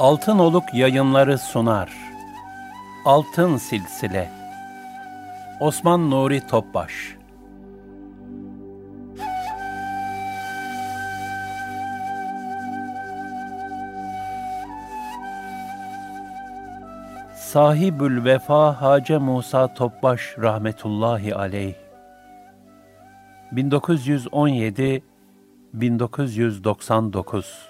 Altın Oluk yayınları sunar. Altın Silsile. Osman Nuri Topbaş. Sahibül Vefa Hace Musa Topbaş rahmetullahi aleyh. 1917 1999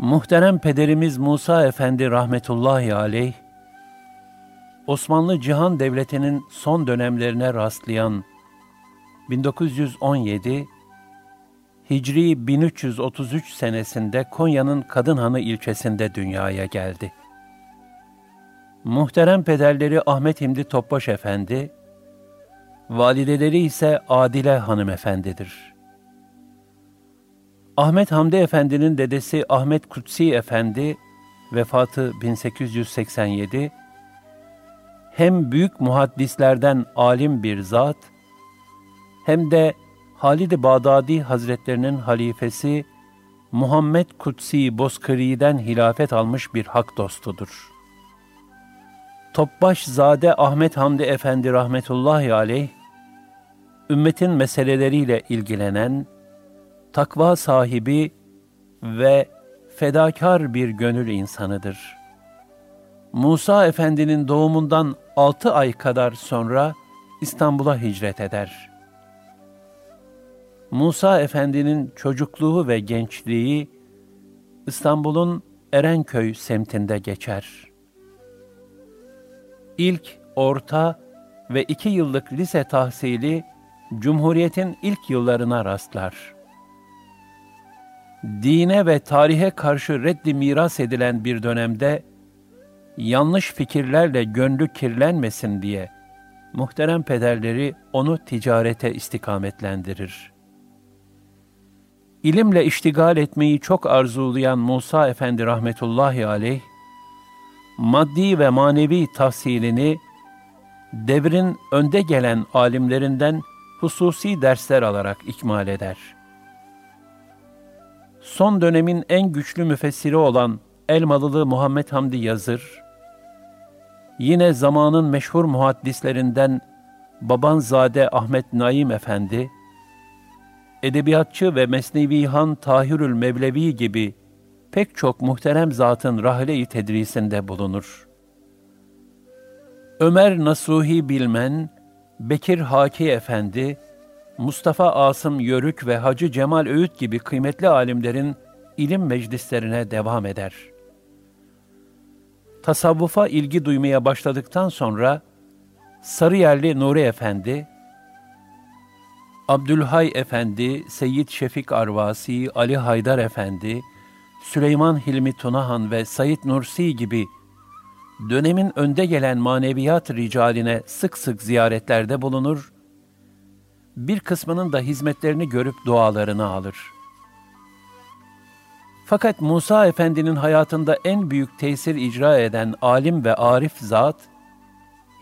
Muhterem pederimiz Musa Efendi rahmetullahi aleyh, Osmanlı Cihan Devleti'nin son dönemlerine rastlayan 1917 Hicri 1333 senesinde Konya'nın Kadınhanı ilçesinde dünyaya geldi. Muhterem pederleri Ahmet Himdi Topbaş Efendi, valideleri ise Adile Hanımefendidir. Ahmet Hamdi Efendi'nin dedesi Ahmet Kutsi Efendi, vefatı 1887, hem büyük muhaddislerden alim bir zat, hem de Halid-i Bağdadi Hazretlerinin halifesi Muhammed Kutsi Bozkırı'dan hilafet almış bir hak dostudur. Topbaş Zade Ahmet Hamdi Efendi rahmetullahi aleyh, ümmetin meseleleriyle ilgilenen, takva sahibi ve fedakar bir gönül insanıdır. Musa Efendi'nin doğumundan altı ay kadar sonra İstanbul'a hicret eder. Musa Efendi'nin çocukluğu ve gençliği İstanbul'un Erenköy semtinde geçer. İlk, orta ve iki yıllık lise tahsili Cumhuriyet'in ilk yıllarına rastlar dine ve tarihe karşı reddi miras edilen bir dönemde yanlış fikirlerle gönlü kirlenmesin diye muhterem pederleri onu ticarete istikametlendirir. İlimle iştigal etmeyi çok arzulayan Musa Efendi rahmetullahi aleyh, maddi ve manevi tahsilini devrin önde gelen alimlerinden hususi dersler alarak ikmal eder.'' Son dönemin en güçlü müfessiri olan Elmalılı Muhammed Hamdi Yazır, yine zamanın meşhur muhaddislerinden Babanzade Ahmet Naim Efendi, edebiyatçı ve Mesnevihan Tahirül Mevlevi gibi pek çok muhterem zatın rahle-i tedrisinde bulunur. Ömer Nasuhi Bilmen, Bekir Haki Efendi, Mustafa Asım Yörük ve Hacı Cemal Öğüt gibi kıymetli alimlerin ilim meclislerine devam eder. Tasavvufa ilgi duymaya başladıktan sonra Sarıyerli Nuri Efendi, Abdülhay Efendi, Seyyid Şefik Arvasi, Ali Haydar Efendi, Süleyman Hilmi Tunahan ve Said Nursi gibi dönemin önde gelen maneviyat ricaline sık sık ziyaretlerde bulunur bir kısmının da hizmetlerini görüp dualarını alır. Fakat Musa Efendi'nin hayatında en büyük tesir icra eden alim ve arif zat,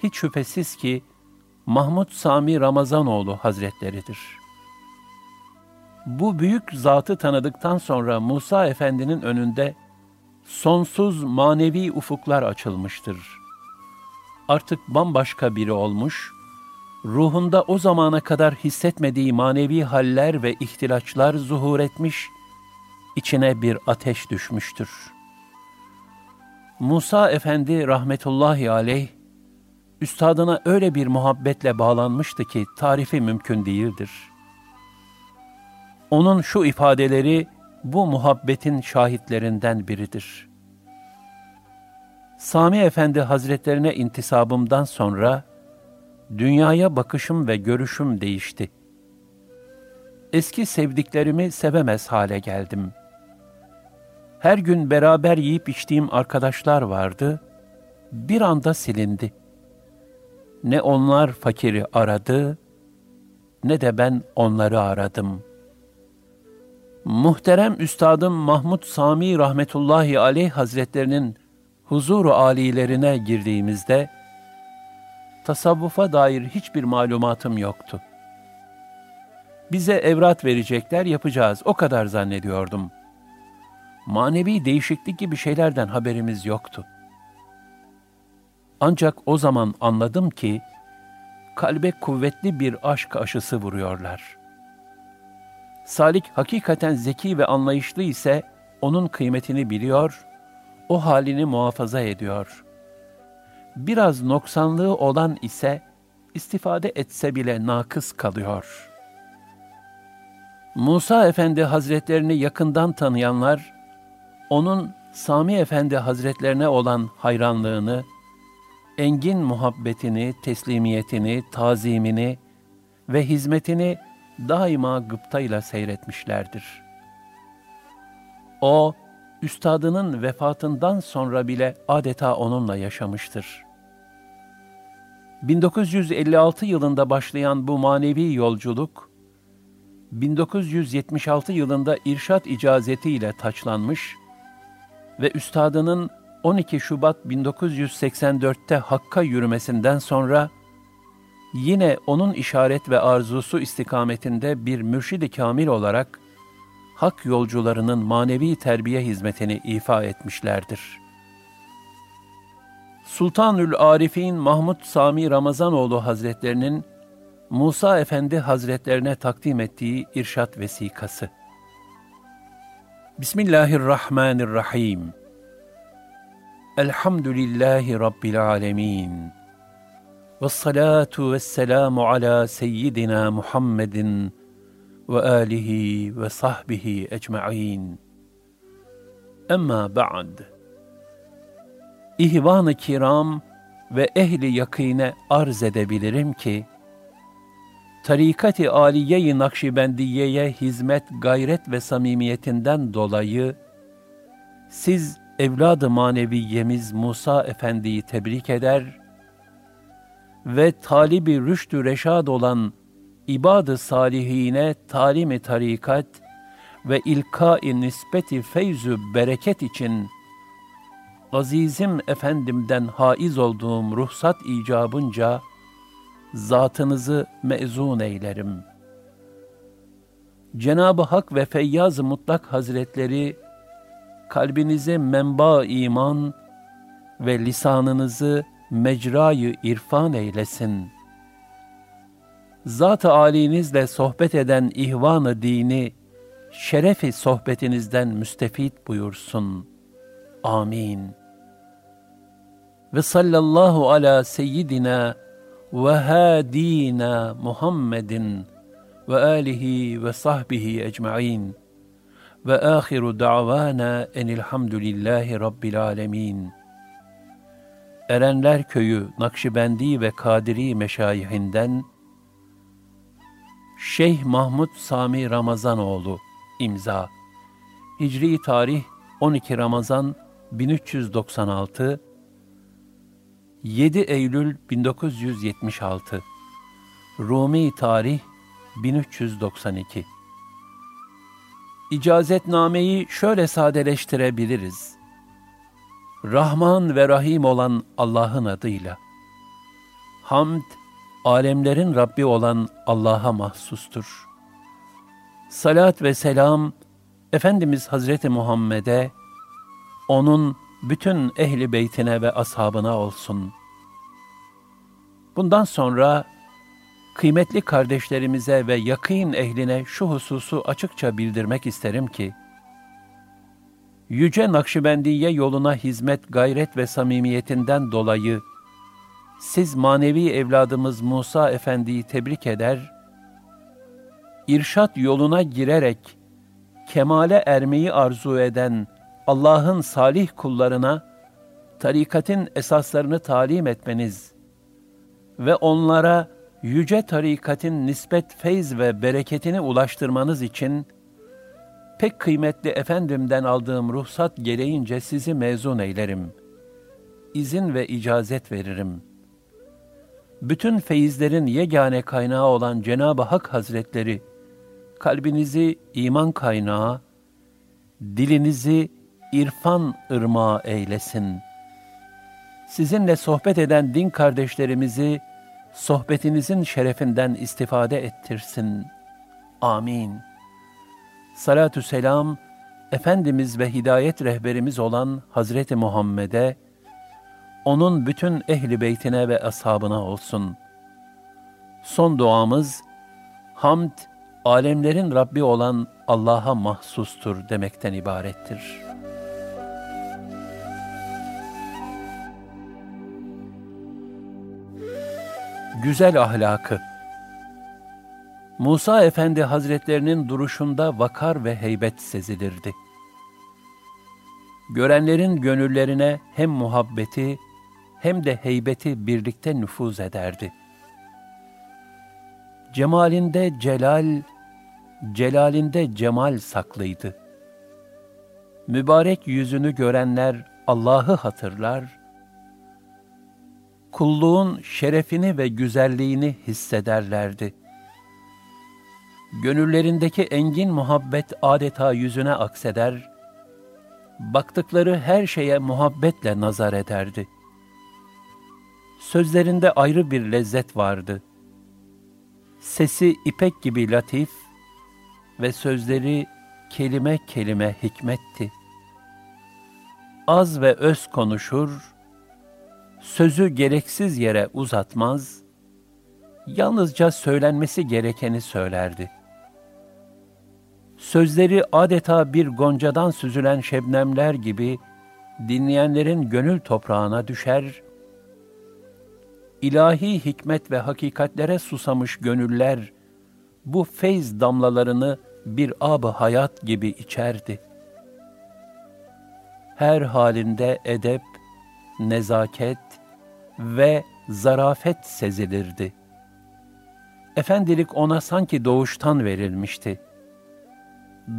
hiç şüphesiz ki Mahmud Sami Ramazanoğlu Hazretleridir. Bu büyük zatı tanıdıktan sonra Musa Efendi'nin önünde sonsuz manevi ufuklar açılmıştır. Artık bambaşka biri olmuş, ruhunda o zamana kadar hissetmediği manevi haller ve ihtilaçlar zuhur etmiş, içine bir ateş düşmüştür. Musa Efendi rahmetullahi aleyh, üstadına öyle bir muhabbetle bağlanmıştı ki tarifi mümkün değildir. Onun şu ifadeleri bu muhabbetin şahitlerinden biridir. Sami Efendi Hazretlerine intisabımdan sonra, dünyaya bakışım ve görüşüm değişti. Eski sevdiklerimi sevemez hale geldim. Her gün beraber yiyip içtiğim arkadaşlar vardı, bir anda silindi. Ne onlar fakiri aradı, ne de ben onları aradım. Muhterem Üstadım Mahmud Sami rahmetullahi aleyh hazretlerinin huzuru alilerine girdiğimizde, tasavvufa dair hiçbir malumatım yoktu. Bize evrat verecekler, yapacağız. O kadar zannediyordum. manevi değişiklik gibi şeylerden haberimiz yoktu. Ancak o zaman anladım ki, kalbe kuvvetli bir aşk aşısı vuruyorlar. Salik hakikaten zeki ve anlayışlı ise, onun kıymetini biliyor, o halini muhafaza ediyor. Biraz noksanlığı olan ise, istifade etse bile nakıs kalıyor. Musa Efendi Hazretlerini yakından tanıyanlar, onun Sami Efendi Hazretlerine olan hayranlığını, engin muhabbetini, teslimiyetini, tazimini ve hizmetini daima gıptayla seyretmişlerdir. O, üstadının vefatından sonra bile adeta onunla yaşamıştır. 1956 yılında başlayan bu manevi yolculuk, 1976 yılında irşat icazetiyle taçlanmış ve üstadının 12 Şubat 1984'te Hakk'a yürümesinden sonra yine onun işaret ve arzusu istikametinde bir mürşid-i kamil olarak hak yolcularının manevi terbiye hizmetini ifa etmişlerdir. Sultanül Arifin Mahmud Sami Ramazanoğlu Hazretlerinin Musa Efendi Hazretlerine takdim ettiği irşat vesikası. Bismillahirrahmanirrahim. Elhamdülillahi Rabbil alemin. Ve salatu ve selamu ala seyyidina Muhammedin ve alihi ve sahbihi ecma'in. Emma ba'd. İhvan-ı kiram ve ehli yakine arz edebilirim ki, tarikat-ı âliye-i Nakşibendiye'ye hizmet, gayret ve samimiyetinden dolayı, siz evladı maneviyemiz Musa Efendi'yi tebrik eder ve talibi rüştü reşad olan ibad-ı salihine talim-i tarikat ve ilka-i nispeti feyzü bereket için azizim efendimden haiz olduğum ruhsat icabınca zatınızı mezun eylerim. Cenab-ı Hak ve Feyyaz-ı Mutlak Hazretleri kalbinize menba iman ve lisanınızı mecrayı irfan eylesin. Zat-ı âlinizle sohbet eden ihvan-ı dini, şerefi sohbetinizden müstefit buyursun. Amin. Ve sallallahu ala seyyidina ve hadina Muhammedin ve alihi ve sahbihi ecma'in. Ve ahiru da'vana enilhamdülillahi rabbil alemin. Erenler Köyü Nakşibendi ve Kadiri meşayihinden Şeyh Mahmud Sami Ramazanoğlu imza Hicri tarih 12 Ramazan 1396 7 Eylül 1976 Rumi tarih 1392 İcazetnameyi şöyle sadeleştirebiliriz. Rahman ve Rahim olan Allah'ın adıyla. Hamd, alemlerin Rabbi olan Allah'a mahsustur. Salat ve selam, Efendimiz Hazreti Muhammed'e, onun bütün ehli beytine ve ashabına olsun. Bundan sonra kıymetli kardeşlerimize ve yakın ehline şu hususu açıkça bildirmek isterim ki, Yüce Nakşibendiye yoluna hizmet, gayret ve samimiyetinden dolayı siz manevi evladımız Musa Efendi'yi tebrik eder, irşat yoluna girerek kemale ermeyi arzu eden Allah'ın salih kullarına tarikatın esaslarını talim etmeniz ve onlara yüce tarikatın nispet feyz ve bereketini ulaştırmanız için pek kıymetli efendimden aldığım ruhsat gereğince sizi mezun eylerim. İzin ve icazet veririm. Bütün feyizlerin yegane kaynağı olan Cenab-ı Hak Hazretleri, kalbinizi iman kaynağı, dilinizi irfan ırmağı eylesin. Sizinle sohbet eden din kardeşlerimizi, sohbetinizin şerefinden istifade ettirsin. Amin. Salatü selam, Efendimiz ve hidayet rehberimiz olan Hazreti Muhammed'e, onun bütün ehli beytine ve ashabına olsun. Son duamız, hamd, alemlerin Rabbi olan Allah'a mahsustur demekten ibarettir. Güzel ahlakı Musa Efendi Hazretlerinin duruşunda vakar ve heybet sezilirdi. Görenlerin gönüllerine hem muhabbeti hem de heybeti birlikte nüfuz ederdi. Cemalinde celal, celalinde cemal saklıydı. Mübarek yüzünü görenler Allah'ı hatırlar, kulluğun şerefini ve güzelliğini hissederlerdi. Gönüllerindeki engin muhabbet adeta yüzüne akseder, baktıkları her şeye muhabbetle nazar ederdi. Sözlerinde ayrı bir lezzet vardı. Sesi ipek gibi latif ve sözleri kelime kelime hikmetti. Az ve öz konuşur, sözü gereksiz yere uzatmaz, yalnızca söylenmesi gerekeni söylerdi. Sözleri adeta bir goncadan süzülen şebnemler gibi dinleyenlerin gönül toprağına düşer, ilahi hikmet ve hakikatlere susamış gönüller bu feyz damlalarını bir ab hayat gibi içerdi. Her halinde edep, nezaket ve zarafet sezilirdi. Efendilik ona sanki doğuştan verilmişti.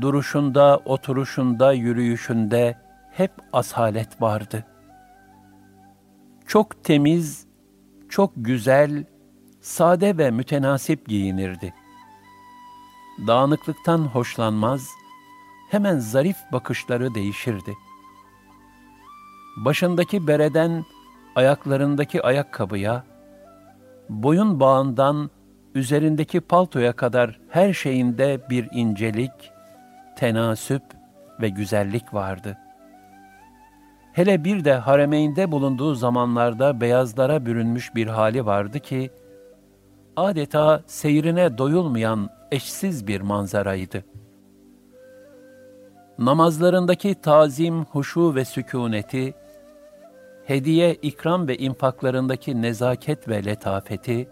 Duruşunda, oturuşunda, yürüyüşünde hep asalet vardı. Çok temiz, çok güzel, sade ve mütenasip giyinirdi. Dağınıklıktan hoşlanmaz, hemen zarif bakışları değişirdi. Başındaki bereden ayaklarındaki ayakkabıya, boyun bağından üzerindeki paltoya kadar her şeyinde bir incelik, tenasüp ve güzellik vardı. Hele bir de haremeynde bulunduğu zamanlarda beyazlara bürünmüş bir hali vardı ki, adeta seyrine doyulmayan eşsiz bir manzaraydı. Namazlarındaki tazim, huşu ve sükuneti, hediye, ikram ve infaklarındaki nezaket ve letafeti,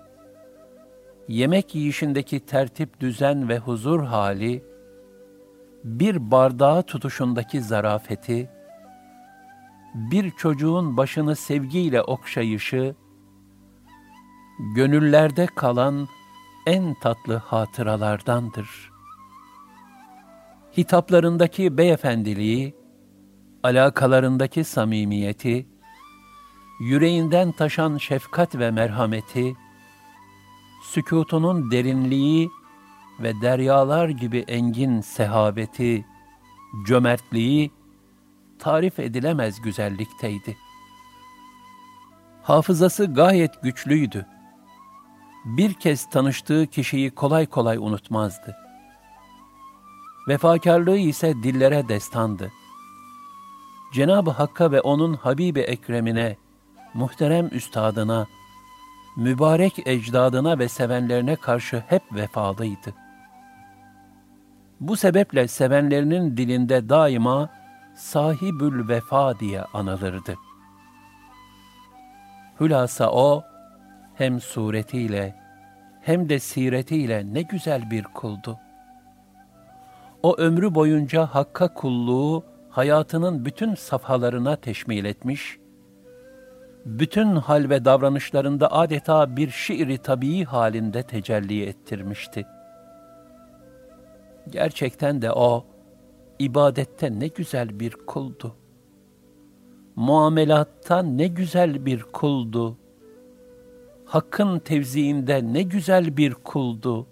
yemek yiyişindeki tertip, düzen ve huzur hali, bir bardağı tutuşundaki zarafeti, bir çocuğun başını sevgiyle okşayışı, gönüllerde kalan en tatlı hatıralardandır. Hitaplarındaki beyefendiliği, alakalarındaki samimiyeti, yüreğinden taşan şefkat ve merhameti, sükutunun derinliği ve deryalar gibi engin sehabeti, cömertliği, tarif edilemez güzellikteydi. Hafızası gayet güçlüydü. Bir kez tanıştığı kişiyi kolay kolay unutmazdı. Vefakarlığı ise dillere destandı. Cenab-ı Hakk'a ve onun Habibi Ekrem'ine muhterem üstadına, mübarek ecdadına ve sevenlerine karşı hep vefalıydı. Bu sebeple sevenlerinin dilinde daima sahibül vefa diye anılırdı. Hülasa o, hem suretiyle hem de siretiyle ne güzel bir kuldu. O ömrü boyunca Hakk'a kulluğu hayatının bütün safhalarına teşmil etmiş bütün hal ve davranışlarında adeta bir şiiri tabii halinde tecelli ettirmişti. Gerçekten de o, ibadette ne güzel bir kuldu. Muamelatta ne güzel bir kuldu. Hakkın tevziinde ne güzel bir kuldu.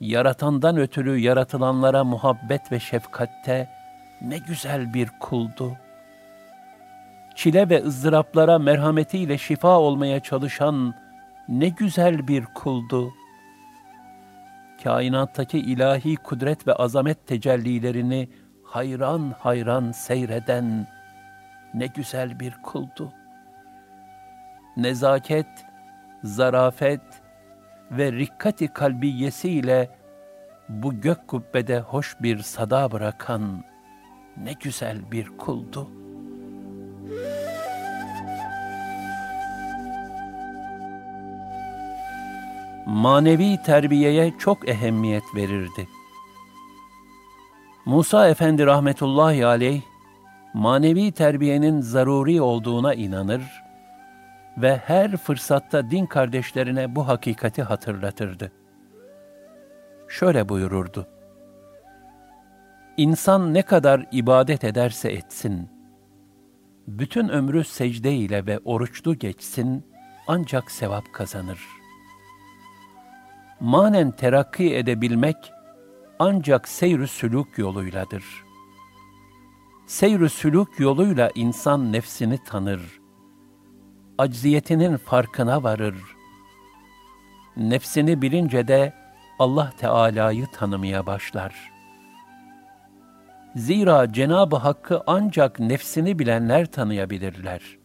Yaratandan ötürü yaratılanlara muhabbet ve şefkatte ne güzel bir kuldu.'' Çile ve ızdıraplara merhametiyle şifa olmaya çalışan ne güzel bir kuldu. Kainattaki ilahi kudret ve azamet tecellilerini hayran hayran seyreden ne güzel bir kuldu. Nezaket, zarafet ve rikkati kalbiyesiyle bu gök kubbede hoş bir sada bırakan ne güzel bir kuldu. Manevi terbiyeye çok ehemmiyet verirdi. Musa Efendi rahmetullahi aleyh, manevi terbiyenin zaruri olduğuna inanır ve her fırsatta din kardeşlerine bu hakikati hatırlatırdı. Şöyle buyururdu. İnsan ne kadar ibadet ederse etsin, bütün ömrü secde ile ve oruçlu geçsin, ancak sevap kazanır. Manen terakki edebilmek, ancak seyr-ü sülük yoluyladır. Seyr-ü sülük yoluyla insan nefsini tanır, acziyetinin farkına varır. Nefsini bilince de Allah Teala'yı tanımaya başlar. Zira Cenab-ı Hakk'ı ancak nefsini bilenler tanıyabilirler.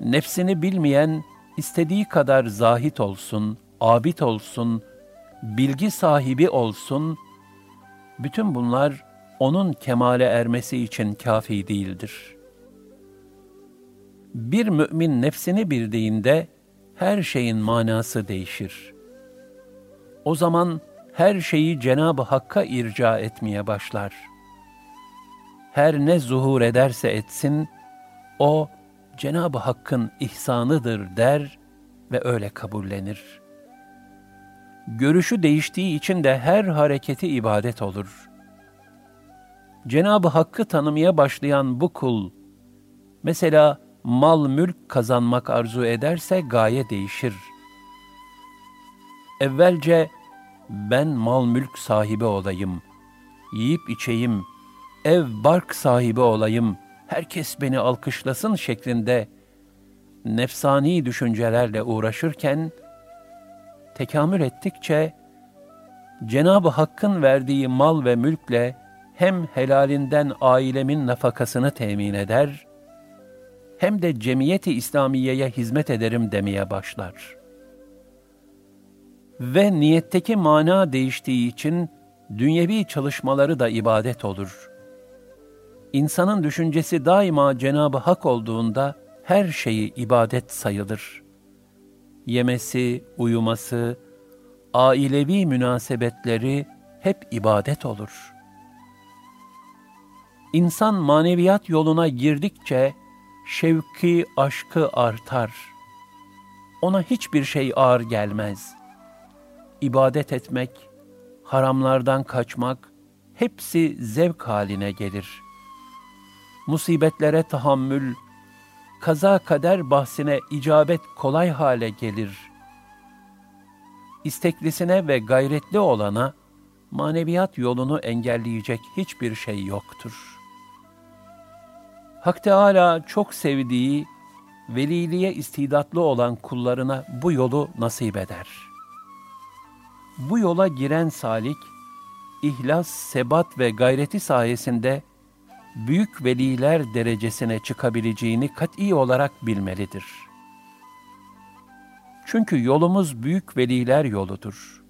Nefsini bilmeyen, istediği kadar zahit olsun, abid olsun, bilgi sahibi olsun, bütün bunlar onun kemale ermesi için kafi değildir. Bir mümin nefsini bildiğinde her şeyin manası değişir. O zaman her şeyi Cenab-ı Hakk'a irca etmeye başlar. Her ne zuhur ederse etsin, o Cenab-ı Hakk'ın ihsanıdır der ve öyle kabullenir.'' görüşü değiştiği için de her hareketi ibadet olur. Cenab-ı Hakk'ı tanımaya başlayan bu kul, mesela mal mülk kazanmak arzu ederse gaye değişir. Evvelce ben mal mülk sahibi olayım, yiyip içeyim, ev bark sahibi olayım, herkes beni alkışlasın şeklinde nefsani düşüncelerle uğraşırken, tekamül ettikçe Cenab-ı Hakk'ın verdiği mal ve mülkle hem helalinden ailemin nafakasını temin eder, hem de cemiyeti İslamiye'ye hizmet ederim demeye başlar. Ve niyetteki mana değiştiği için dünyevi çalışmaları da ibadet olur. İnsanın düşüncesi daima Cenab-ı Hak olduğunda her şeyi ibadet sayılır.'' yemesi, uyuması, ailevi münasebetleri hep ibadet olur. İnsan maneviyat yoluna girdikçe şevki, aşkı artar. Ona hiçbir şey ağır gelmez. İbadet etmek, haramlardan kaçmak, hepsi zevk haline gelir. Musibetlere tahammül, kaza kader bahsine icabet kolay hale gelir. İsteklisine ve gayretli olana maneviyat yolunu engelleyecek hiçbir şey yoktur. Hak Teâlâ çok sevdiği, veliliğe istidatlı olan kullarına bu yolu nasip eder. Bu yola giren salik, ihlas, sebat ve gayreti sayesinde büyük veliler derecesine çıkabileceğini kat'i olarak bilmelidir. Çünkü yolumuz büyük veliler yoludur.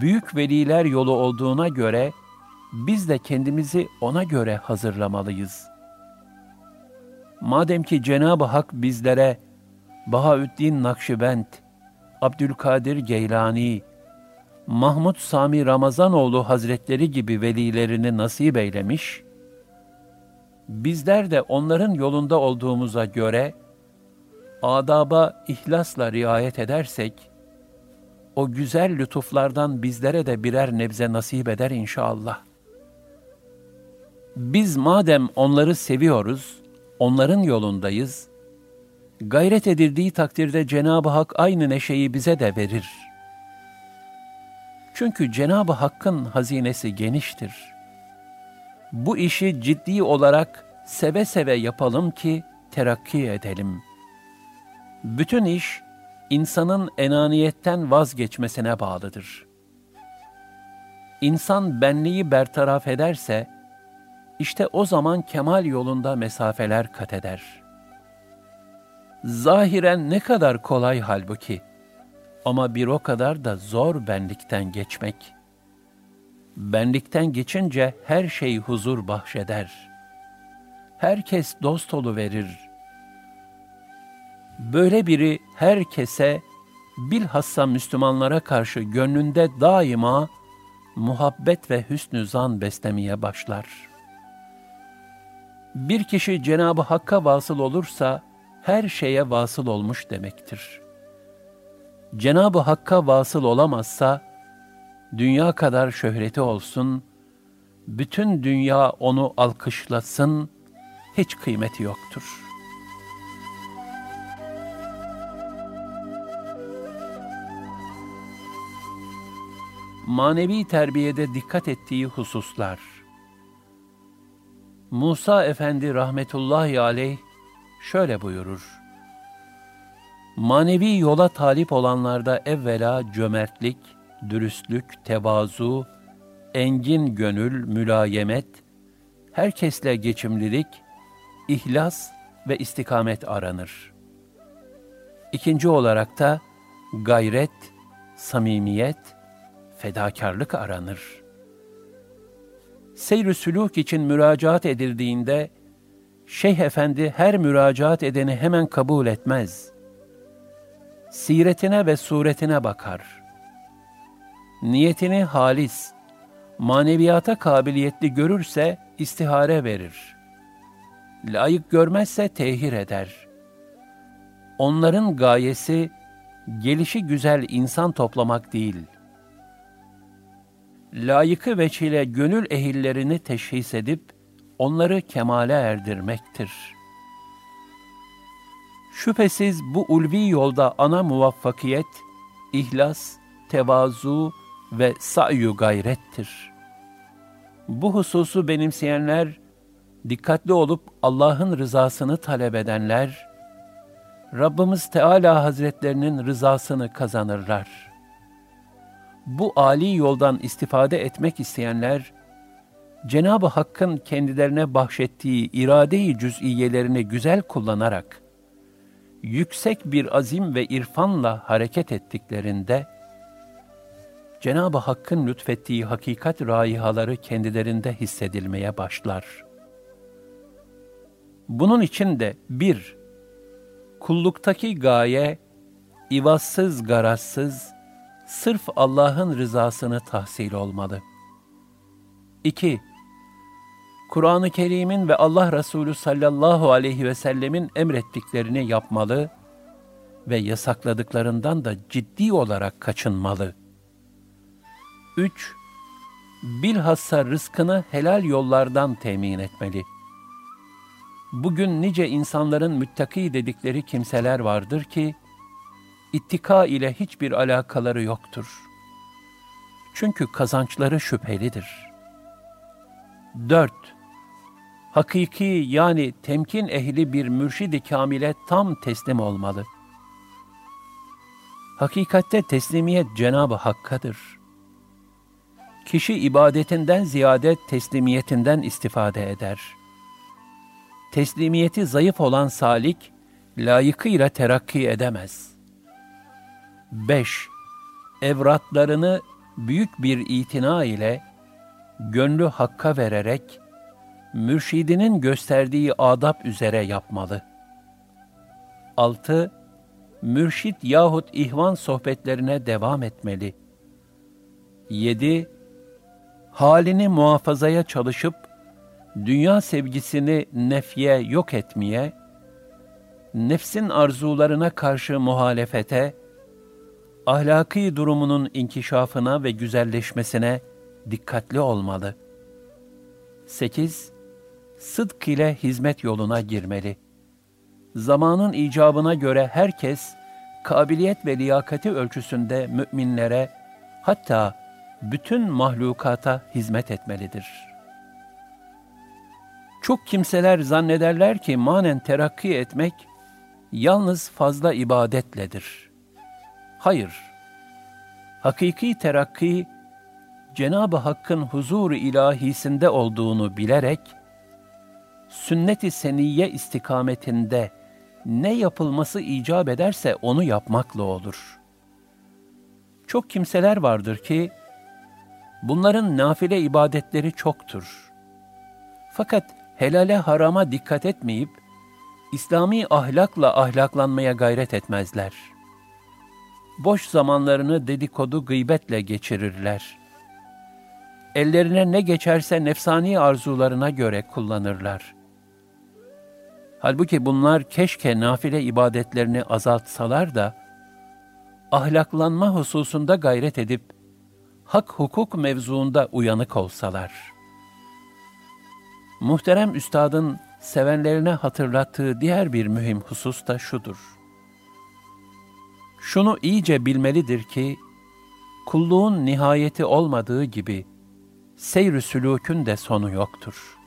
Büyük veliler yolu olduğuna göre biz de kendimizi ona göre hazırlamalıyız. Madem ki Cenab-ı Hak bizlere Bahaüddin Nakşibend, Abdülkadir Geylani, Mahmud Sami Ramazanoğlu Hazretleri gibi velilerini nasip eylemiş, bizler de onların yolunda olduğumuza göre adaba ihlasla riayet edersek, o güzel lütuflardan bizlere de birer nebze nasip eder inşallah. Biz madem onları seviyoruz, onların yolundayız, gayret edildiği takdirde Cenab-ı Hak aynı neşeyi bize de verir. Çünkü Cenab-ı Hakk'ın hazinesi geniştir.'' bu işi ciddi olarak seve seve yapalım ki terakki edelim. Bütün iş insanın enaniyetten vazgeçmesine bağlıdır. insan benliği bertaraf ederse, işte o zaman kemal yolunda mesafeler kat eder. Zahiren ne kadar kolay halbuki, ama bir o kadar da zor benlikten geçmek. Benlikten geçince her şey huzur bahşeder. Herkes dost verir. Böyle biri herkese, bilhassa Müslümanlara karşı gönlünde daima muhabbet ve hüsnü zan beslemeye başlar. Bir kişi Cenab-ı Hakk'a vasıl olursa, her şeye vasıl olmuş demektir. Cenab-ı Hakk'a vasıl olamazsa, dünya kadar şöhreti olsun, bütün dünya onu alkışlasın, hiç kıymeti yoktur.'' manevi terbiyede dikkat ettiği hususlar. Musa Efendi rahmetullahi aleyh şöyle buyurur. Manevi yola talip olanlarda evvela cömertlik, dürüstlük, tevazu, engin gönül, mülayemet, herkesle geçimlilik, ihlas ve istikamet aranır. İkinci olarak da gayret, samimiyet, fedakarlık aranır. Seyr-i sülûk için müracaat edildiğinde, Şeyh Efendi her müracaat edeni hemen kabul etmez. Siretine ve suretine bakar. Niyetini halis, maneviyata kabiliyetli görürse istihare verir. Layık görmezse tehir eder. Onların gayesi, gelişi güzel insan toplamak değil.'' layıkı veçile gönül ehillerini teşhis edip onları kemale erdirmektir. Şüphesiz bu ulvi yolda ana muvaffakiyet, ihlas, tevazu ve sa'yu gayrettir. Bu hususu benimseyenler, dikkatli olup Allah'ın rızasını talep edenler, Rabbimiz Teala Hazretlerinin rızasını kazanırlar.'' bu âli yoldan istifade etmek isteyenler, Cenab-ı Hakk'ın kendilerine bahşettiği irade-i cüz'iyelerini güzel kullanarak, yüksek bir azim ve irfanla hareket ettiklerinde, Cenab-ı Hakk'ın lütfettiği hakikat raihaları kendilerinde hissedilmeye başlar. Bunun için de bir, kulluktaki gaye, ivazsız garazsız, sırf Allah'ın rızasını tahsil olmalı. 2. Kur'an-ı Kerim'in ve Allah Resulü sallallahu aleyhi ve sellemin emrettiklerini yapmalı ve yasakladıklarından da ciddi olarak kaçınmalı. 3. Bilhassa rızkını helal yollardan temin etmeli. Bugün nice insanların müttaki dedikleri kimseler vardır ki, ittika ile hiçbir alakaları yoktur. Çünkü kazançları şüphelidir. 4. Hakiki yani temkin ehli bir mürşid-i kamile tam teslim olmalı. Hakikatte teslimiyet Cenab-ı Hakk'adır. Kişi ibadetinden ziyade teslimiyetinden istifade eder. Teslimiyeti zayıf olan salik, layıkıyla terakki edemez.'' 5. Evratlarını büyük bir itina ile gönlü hakka vererek mürşidinin gösterdiği adab üzere yapmalı. 6. Mürşit yahut ihvan sohbetlerine devam etmeli. 7. Halini muhafazaya çalışıp dünya sevgisini nefye yok etmeye, nefsin arzularına karşı muhalefete, ahlaki durumunun inkişafına ve güzelleşmesine dikkatli olmalı. 8. Sıdk ile hizmet yoluna girmeli. Zamanın icabına göre herkes, kabiliyet ve liyakati ölçüsünde müminlere, hatta bütün mahlukata hizmet etmelidir. Çok kimseler zannederler ki manen terakki etmek, yalnız fazla ibadetledir.'' Hayır. Hakiki terakki, Cenab-ı Hakk'ın huzur ilahisinde olduğunu bilerek, sünnet-i seniyye istikametinde ne yapılması icap ederse onu yapmakla olur. Çok kimseler vardır ki, bunların nafile ibadetleri çoktur. Fakat helale harama dikkat etmeyip, İslami ahlakla ahlaklanmaya gayret etmezler. Boş zamanlarını dedikodu gıybetle geçirirler. Ellerine ne geçerse nefsani arzularına göre kullanırlar. Halbuki bunlar keşke nafile ibadetlerini azaltsalar da, ahlaklanma hususunda gayret edip, hak hukuk mevzuunda uyanık olsalar. Muhterem Üstad'ın sevenlerine hatırlattığı diğer bir mühim husus da şudur. Şunu iyice bilmelidir ki, kulluğun nihayeti olmadığı gibi, seyr-ü sülûkün de sonu yoktur.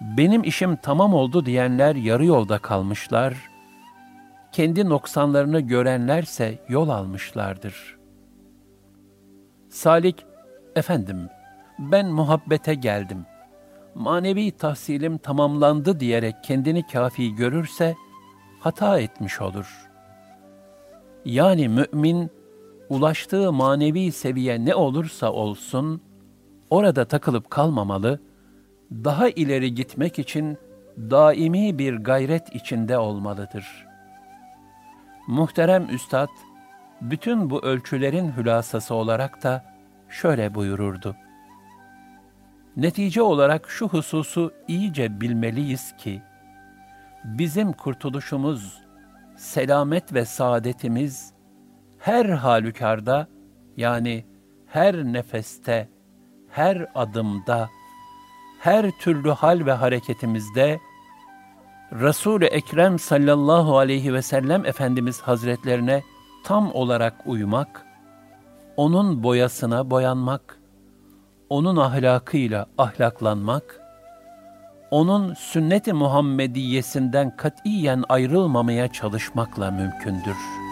Benim işim tamam oldu diyenler yarı yolda kalmışlar, kendi noksanlarını görenlerse yol almışlardır. Salik, efendim, ben muhabbete geldim.'' manevi tahsilim tamamlandı diyerek kendini kafi görürse hata etmiş olur. Yani mümin ulaştığı manevi seviye ne olursa olsun orada takılıp kalmamalı, daha ileri gitmek için daimi bir gayret içinde olmalıdır. Muhterem Üstad, bütün bu ölçülerin hülasası olarak da şöyle buyururdu. Netice olarak şu hususu iyice bilmeliyiz ki, bizim kurtuluşumuz, selamet ve saadetimiz her halükarda yani her nefeste, her adımda, her türlü hal ve hareketimizde Resul-i Ekrem sallallahu aleyhi ve sellem Efendimiz Hazretlerine tam olarak uymak, onun boyasına boyanmak, onun ahlakıyla ahlaklanmak, onun sünnet-i Muhammediyesinden katiyen ayrılmamaya çalışmakla mümkündür.''